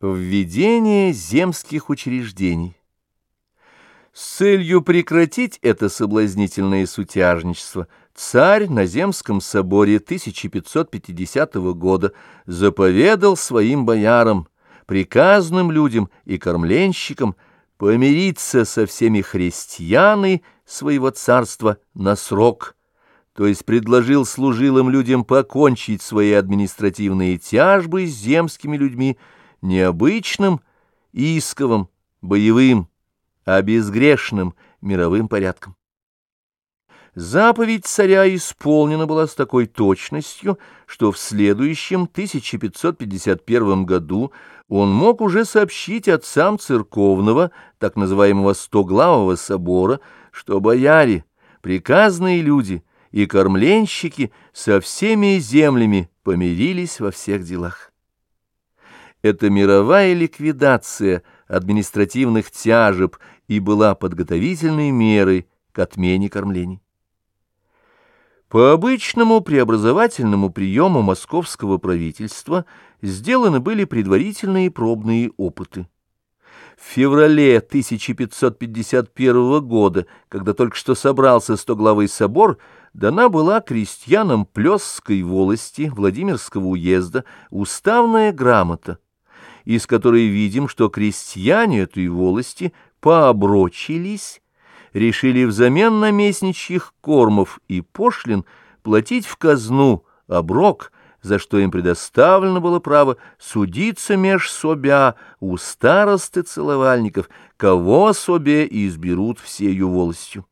Введение земских учреждений. С целью прекратить это соблазнительное сутяжничество царь на Земском соборе 1550 года заповедал своим боярам, приказным людям и кормленщикам помириться со всеми христианы своего царства на срок, то есть предложил служилым людям покончить свои административные тяжбы с земскими людьми, необычным, исковым, боевым, а безгрешным мировым порядком. Заповедь царя исполнена была с такой точностью, что в следующем 1551 году он мог уже сообщить отцам церковного, так называемого Стоглавого собора, что бояре, приказные люди и кормленщики со всеми землями помирились во всех делах это мировая ликвидация административных тяжеб и была подготовительной мерой к отмене кормлений. По обычному преобразовательному приему московского правительства сделаны были предварительные пробные опыты. В феврале 1551 года, когда только что собрался стоглавый собор, дана была крестьянам Плесской волости Владимирского уезда уставная грамота, из которой видим, что крестьяне этой волости пооброчились, решили взамен наместничьих кормов и пошлин платить в казну оброк, за что им предоставлено было право судиться меж собя у старосты целовальников, кого собе изберут всею волостью.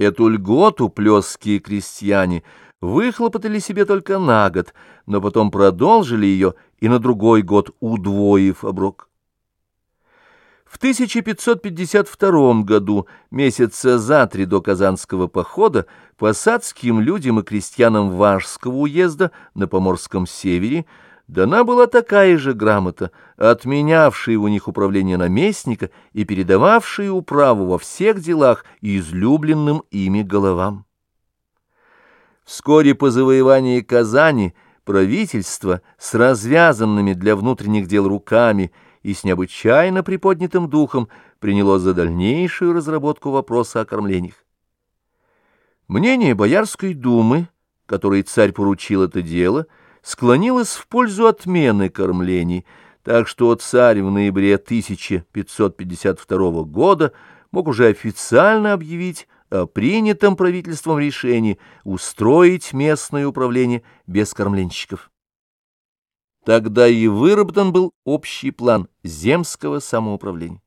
Эту льготу плеские крестьяне выхлопотали себе только на год, но потом продолжили ее и на другой год удвоив оброк. В 1552 году, месяца за три до Казанского похода, посадским людям и крестьянам Важского уезда на Поморском севере дана была такая же грамота, отменявшая у них управление наместника и передававшая управу во всех делах излюбленным ими головам. Вскоре по завоевании Казани правительство с развязанными для внутренних дел руками и с необычайно приподнятым духом приняло за дальнейшую разработку вопроса о кормлениях. Мнение Боярской думы, которой царь поручил это дело, склонилось в пользу отмены кормлений, так что царь в ноябре 1552 года мог уже официально объявить о принятом правительством решении устроить местное управление без кормленщиков. Тогда и выработан был общий план земского самоуправления.